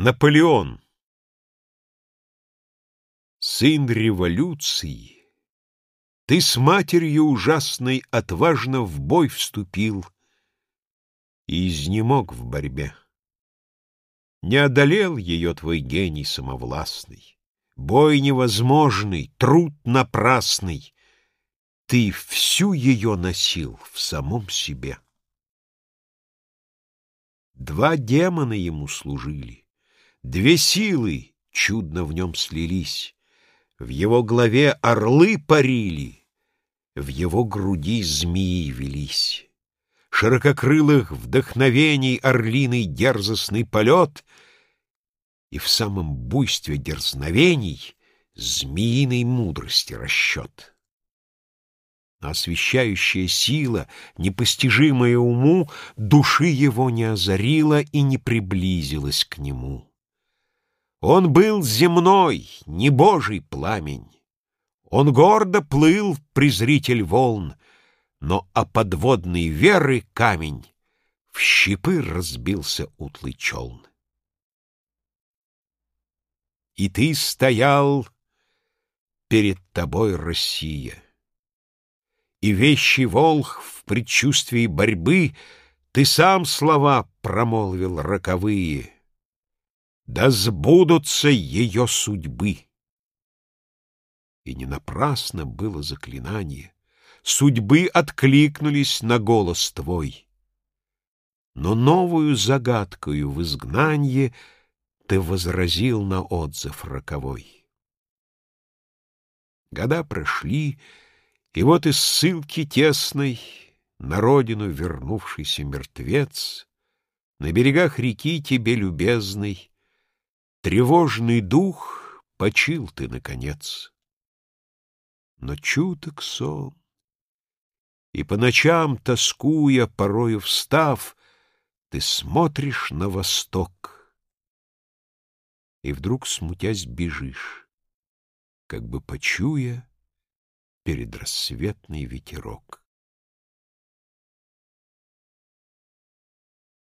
Наполеон Сын революции, Ты с матерью ужасной Отважно в бой вступил И изнемог в борьбе. Не одолел ее твой гений самовластный, Бой невозможный, труд напрасный, Ты всю ее носил в самом себе. Два демона ему служили, Две силы чудно в нем слились. В его голове орлы парили, В его груди змеи велись. Ширококрылых вдохновений Орлиный дерзостный полет И в самом буйстве дерзновений Змеиной мудрости расчет. Освещающая сила, непостижимая уму, Души его не озарила И не приблизилась к нему. Он был земной, не божий пламень. Он гордо плыл, презритель волн, Но о подводной веры камень В щепы разбился утлый челн. И ты стоял перед тобой, Россия, И вещий волх в предчувствии борьбы Ты сам слова промолвил роковые — да сбудутся ее судьбы. И не напрасно было заклинание. Судьбы откликнулись на голос твой. Но новую загадкою в изгнанье Ты возразил на отзыв роковой. Года прошли, и вот из ссылки тесной На родину вернувшийся мертвец На берегах реки тебе любезный Тревожный дух, почил ты, наконец. Но чуток сон, и по ночам, тоскуя, порою встав, Ты смотришь на восток, и вдруг, смутясь, бежишь, Как бы почуя перед рассветный ветерок.